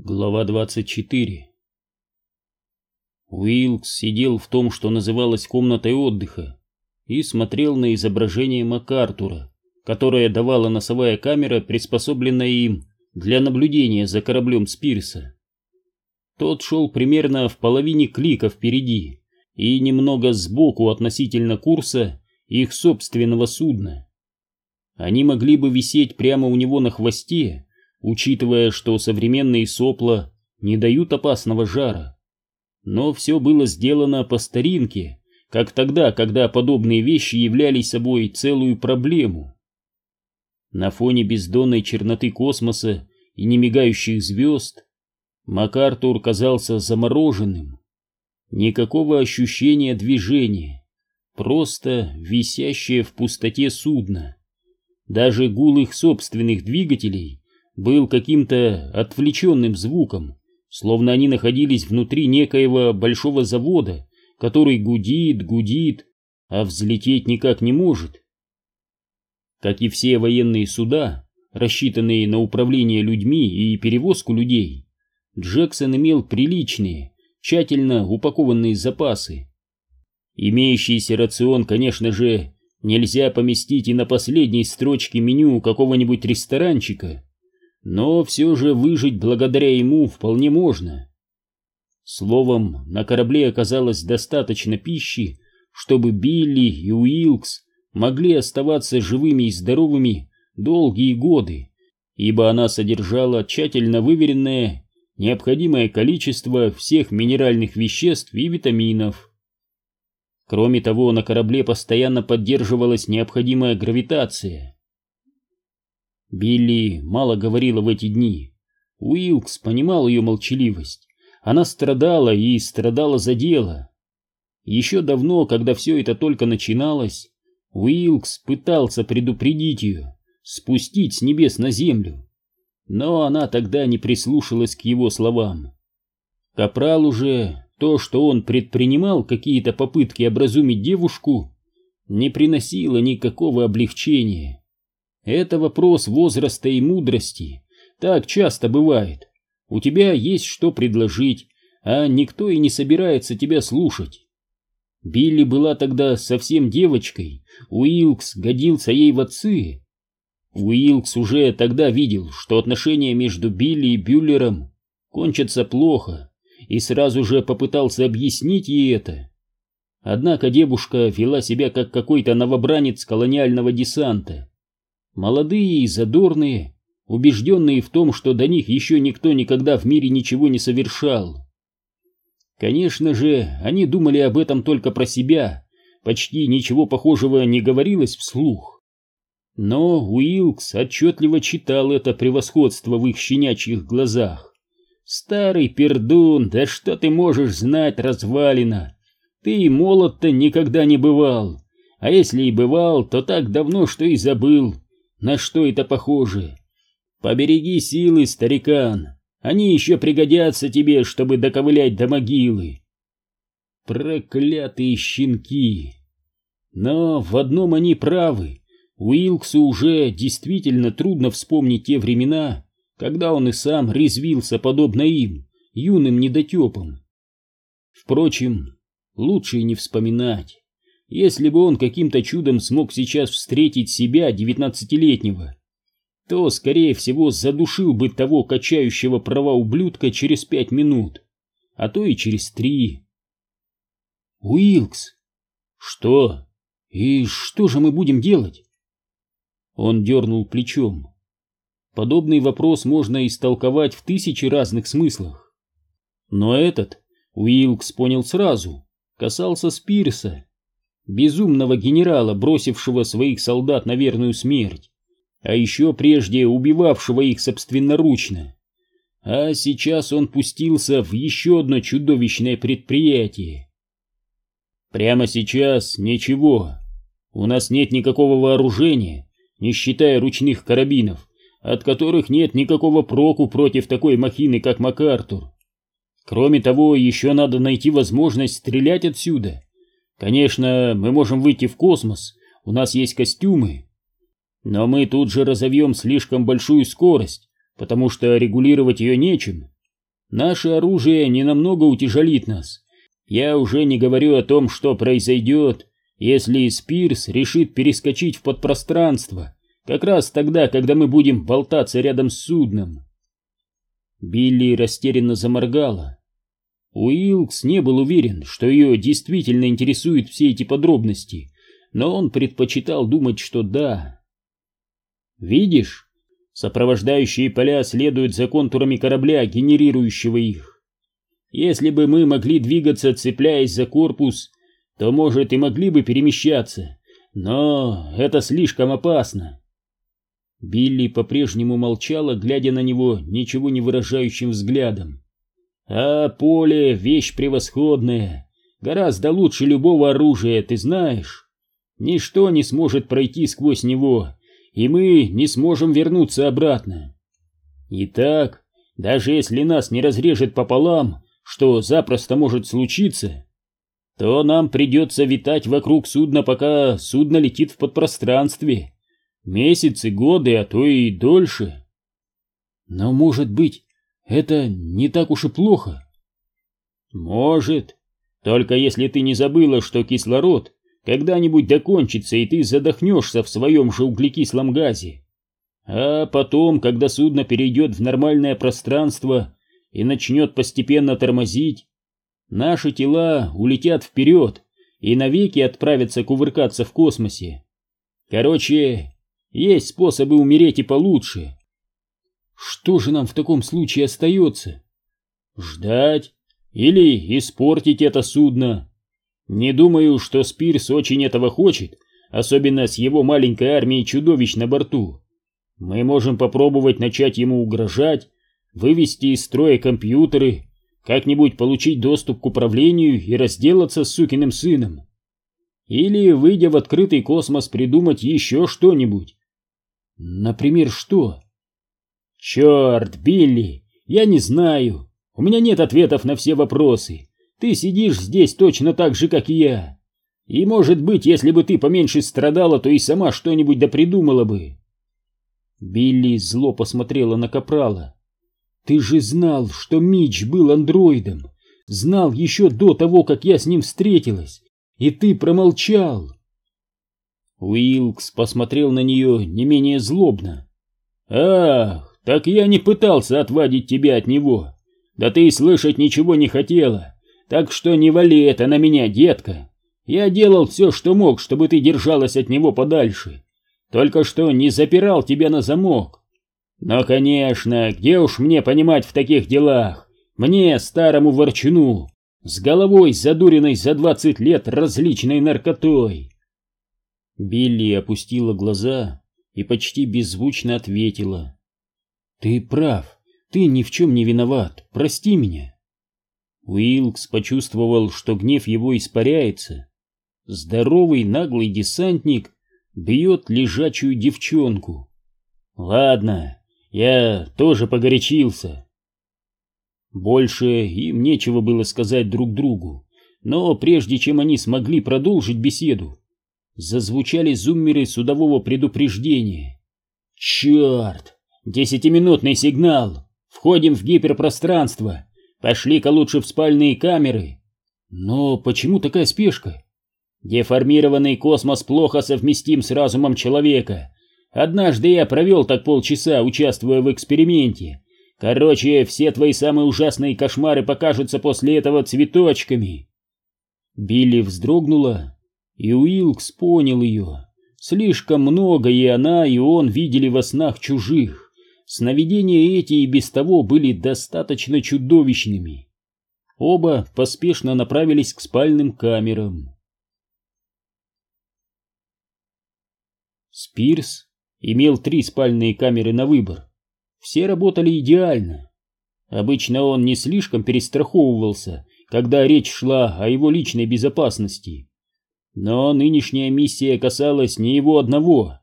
Глава 24 Уилкс сидел в том, что называлось комнатой отдыха, и смотрел на изображение МакАртура, которое давала носовая камера, приспособленная им для наблюдения за кораблем Спирса. Тот шел примерно в половине клика впереди и немного сбоку относительно курса их собственного судна. Они могли бы висеть прямо у него на хвосте, учитывая, что современные сопла не дают опасного жара. Но все было сделано по старинке, как тогда, когда подобные вещи являли собой целую проблему. На фоне бездонной черноты космоса и немигающих звезд МакАртур казался замороженным. Никакого ощущения движения, просто висящее в пустоте судно. Даже гул их собственных двигателей был каким-то отвлеченным звуком, словно они находились внутри некоего большого завода, который гудит, гудит, а взлететь никак не может. Как и все военные суда, рассчитанные на управление людьми и перевозку людей, Джексон имел приличные, тщательно упакованные запасы. Имеющийся рацион, конечно же, нельзя поместить и на последней строчке меню какого-нибудь ресторанчика, но все же выжить благодаря ему вполне можно. Словом, на корабле оказалось достаточно пищи, чтобы Билли и Уилкс могли оставаться живыми и здоровыми долгие годы, ибо она содержала тщательно выверенное необходимое количество всех минеральных веществ и витаминов. Кроме того, на корабле постоянно поддерживалась необходимая гравитация. Билли мало говорила в эти дни. Уилкс понимал ее молчаливость. Она страдала и страдала за дело. Еще давно, когда все это только начиналось, Уилкс пытался предупредить ее, спустить с небес на землю. Но она тогда не прислушалась к его словам. Капрал уже то, что он предпринимал какие-то попытки образумить девушку, не приносило никакого облегчения. Это вопрос возраста и мудрости. Так часто бывает. У тебя есть что предложить, а никто и не собирается тебя слушать. Билли была тогда совсем девочкой, Уилкс годился ей в отцы. Уилкс уже тогда видел, что отношения между Билли и Бюллером кончатся плохо, и сразу же попытался объяснить ей это. Однако девушка вела себя как какой-то новобранец колониального десанта, молодые и задорные, убежденные в том, что до них еще никто никогда в мире ничего не совершал. Конечно же, они думали об этом только про себя, почти ничего похожего не говорилось вслух. Но Уилкс отчетливо читал это превосходство в их щенячьих глазах. «Старый пердун, да что ты можешь знать, развалина? Ты и молод-то никогда не бывал, а если и бывал, то так давно, что и забыл. На что это похоже? Побереги силы, старикан. Они еще пригодятся тебе, чтобы доковылять до могилы. Проклятые щенки! Но в одном они правы. Уилксу уже действительно трудно вспомнить те времена, когда он и сам резвился подобно им, юным недотепам. Впрочем, лучше и не вспоминать. Если бы он каким-то чудом смог сейчас встретить себя, девятнадцатилетнего, то, скорее всего, задушил бы того качающего права ублюдка через пять минут, а то и через три. Уилкс, что? И что же мы будем делать? Он дернул плечом. Подобный вопрос можно истолковать в тысячи разных смыслах. Но этот, Уилкс понял сразу, касался Спирса безумного генерала, бросившего своих солдат на верную смерть, а еще прежде убивавшего их собственноручно. А сейчас он пустился в еще одно чудовищное предприятие. Прямо сейчас ничего. У нас нет никакого вооружения, не считая ручных карабинов, от которых нет никакого проку против такой махины, как МакАртур. Кроме того, еще надо найти возможность стрелять отсюда — Конечно, мы можем выйти в космос, у нас есть костюмы. Но мы тут же разовьем слишком большую скорость, потому что регулировать ее нечем. Наше оружие ненамного утяжелит нас. Я уже не говорю о том, что произойдет, если Спирс решит перескочить в подпространство, как раз тогда, когда мы будем болтаться рядом с судном. Билли растерянно заморгала. Уилкс не был уверен, что ее действительно интересуют все эти подробности, но он предпочитал думать, что да. «Видишь, сопровождающие поля следуют за контурами корабля, генерирующего их. Если бы мы могли двигаться, цепляясь за корпус, то, может, и могли бы перемещаться, но это слишком опасно». Билли по-прежнему молчала, глядя на него ничего не выражающим взглядом. «А поле — вещь превосходная, гораздо лучше любого оружия, ты знаешь». Ничто не сможет пройти сквозь него, и мы не сможем вернуться обратно. Итак, даже если нас не разрежет пополам, что запросто может случиться, то нам придется витать вокруг судна, пока судно летит в подпространстве. Месяцы, годы, а то и дольше. Но, может быть, это не так уж и плохо? Может, только если ты не забыла, что кислород когда-нибудь докончится, и ты задохнешься в своем же углекислом газе. А потом, когда судно перейдет в нормальное пространство и начнет постепенно тормозить, наши тела улетят вперед и навеки отправятся кувыркаться в космосе. Короче, есть способы умереть и получше. Что же нам в таком случае остается? Ждать или испортить это судно, не думаю, что Спирс очень этого хочет, особенно с его маленькой армией чудовищ на борту. Мы можем попробовать начать ему угрожать, вывести из строя компьютеры, как-нибудь получить доступ к управлению и разделаться с сукиным сыном. Или, выйдя в открытый космос, придумать еще что-нибудь. Например, что? Черт, Билли, я не знаю. У меня нет ответов на все вопросы. Ты сидишь здесь точно так же, как и я. И, может быть, если бы ты поменьше страдала, то и сама что-нибудь да придумала бы. Билли зло посмотрела на Капрала. Ты же знал, что Мич был андроидом. Знал еще до того, как я с ним встретилась. И ты промолчал. Уилкс посмотрел на нее не менее злобно. «Ах, так я не пытался отвадить тебя от него. Да ты и слышать ничего не хотела. Так что не вали это на меня, детка. Я делал все, что мог, чтобы ты держалась от него подальше. Только что не запирал тебя на замок. Но, конечно, где уж мне понимать в таких делах? Мне, старому ворчуну, с головой задуренной за двадцать лет различной наркотой. Билли опустила глаза и почти беззвучно ответила. «Ты прав, ты ни в чем не виноват, прости меня». Уилкс почувствовал, что гнев его испаряется. Здоровый наглый десантник бьет лежачую девчонку. Ладно, я тоже погорячился. Больше им нечего было сказать друг другу, но прежде чем они смогли продолжить беседу, зазвучали зуммеры судового предупреждения. «Черт! Десятиминутный сигнал! Входим в гиперпространство! Пошли-ка лучше в спальные камеры. Но почему такая спешка? Деформированный космос плохо совместим с разумом человека. Однажды я провел так полчаса, участвуя в эксперименте. Короче, все твои самые ужасные кошмары покажутся после этого цветочками. Билли вздрогнула, и Уилкс понял ее. Слишком много и она, и он видели во снах чужих. Сновидения эти и без того были достаточно чудовищными. Оба поспешно направились к спальным камерам. Спирс имел три спальные камеры на выбор. Все работали идеально. Обычно он не слишком перестраховывался, когда речь шла о его личной безопасности. Но нынешняя миссия касалась не его одного,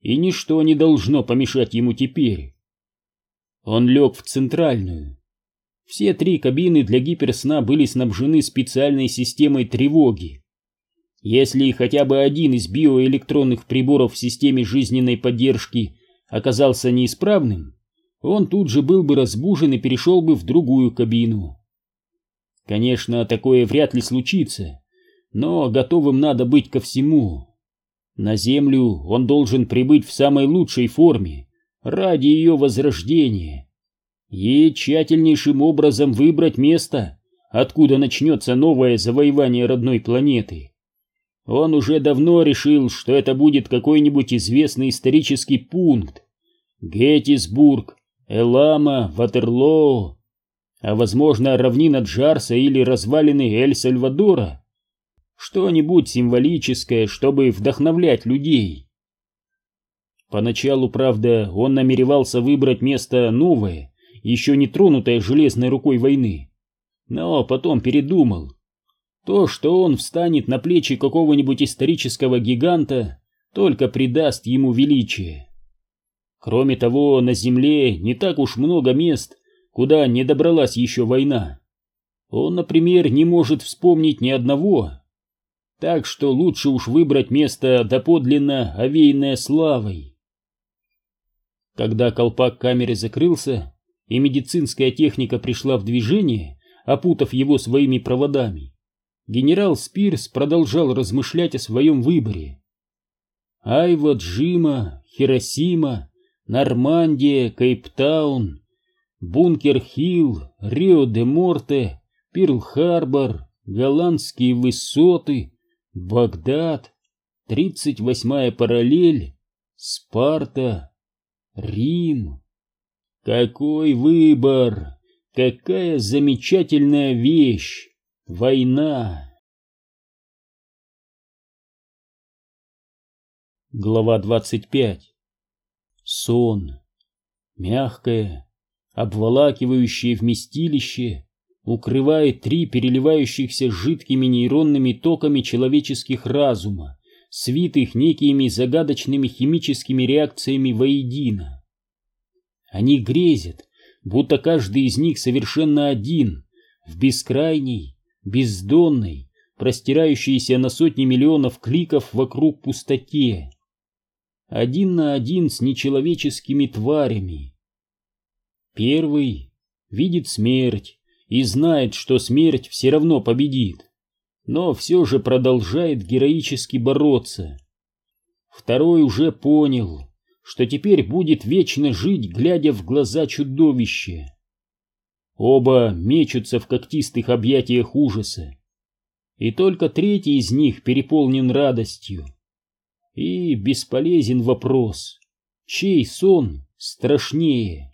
и ничто не должно помешать ему теперь. Он лег в центральную. Все три кабины для гиперсна были снабжены специальной системой тревоги. Если хотя бы один из биоэлектронных приборов в системе жизненной поддержки оказался неисправным, он тут же был бы разбужен и перешел бы в другую кабину. Конечно, такое вряд ли случится, но готовым надо быть ко всему. На Землю он должен прибыть в самой лучшей форме, ради ее возрождения, и тщательнейшим образом выбрать место, откуда начнется новое завоевание родной планеты. Он уже давно решил, что это будет какой-нибудь известный исторический пункт. Геттисбург, Элама, Ватерлоо, а возможно равнина Джарса или развалины Эль-Сальвадора. Что-нибудь символическое, чтобы вдохновлять людей. Поначалу, правда, он намеревался выбрать место новое, еще не тронутое железной рукой войны. Но потом передумал. То, что он встанет на плечи какого-нибудь исторического гиганта, только придаст ему величие. Кроме того, на Земле не так уж много мест, куда не добралась еще война. Он, например, не может вспомнить ни одного. Так что лучше уж выбрать место доподлинно овеянное славой. Когда колпак камеры закрылся, и медицинская техника пришла в движение, опутав его своими проводами, генерал Спирс продолжал размышлять о своем выборе. Айва, Джима, Хиросима Нормандия, Кейптаун, Бункер-Хилл, Рио-де-Морте, Перл-Харбор, Голландские высоты, Багдад, 38-я параллель, Спарта, Рим. Какой выбор! Какая замечательная вещь! Война! Глава двадцать пять Сон. Мягкое, обволакивающее вместилище укрывает три переливающихся жидкими нейронными токами человеческих разума, свитых некими загадочными химическими реакциями воедино. Они грезят, будто каждый из них совершенно один, в бескрайней, бездонной, простирающейся на сотни миллионов кликов вокруг пустоте один на один с нечеловеческими тварями. Первый видит смерть и знает, что смерть все равно победит, но все же продолжает героически бороться. Второй уже понял, что теперь будет вечно жить, глядя в глаза чудовища. Оба мечутся в когтистых объятиях ужаса. И только третий из них переполнен радостью. И бесполезен вопрос, чей сон страшнее?